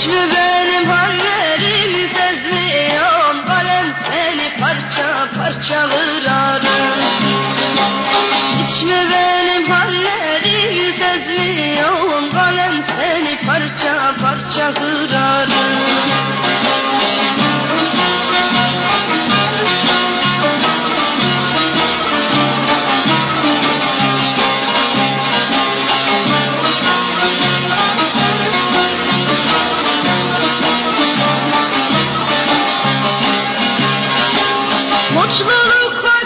Hiç mi benim hallerimi sezmiyon Kalem seni parça parça vurarım Hiç mi benim hallerimi sezmiyon Kalem seni parça parça kırarım. Mutluluk var.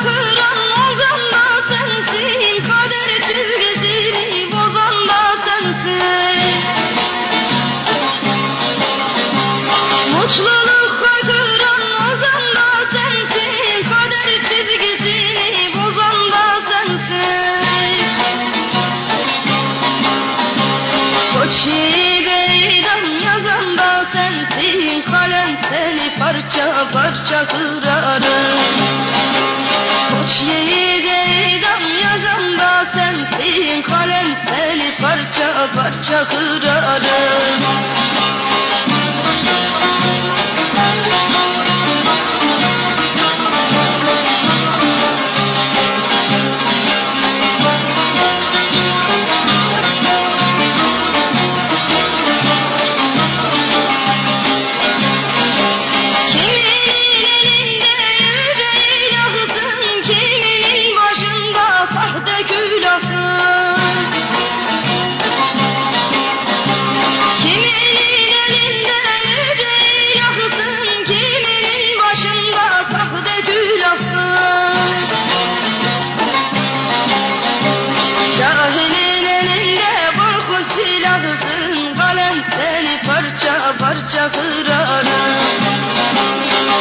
Sensin Kalem seni parça parça kırarım. Koç yiğideyden yazan da sensin Kalem seni parça parça kırarım silahısın Kalem seni parça parça kırarım.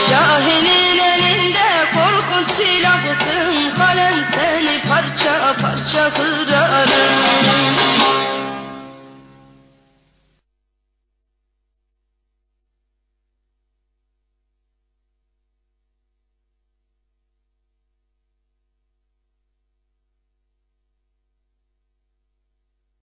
Cahilin elinde korkunç silahısın Kalem seni parça parça kırarım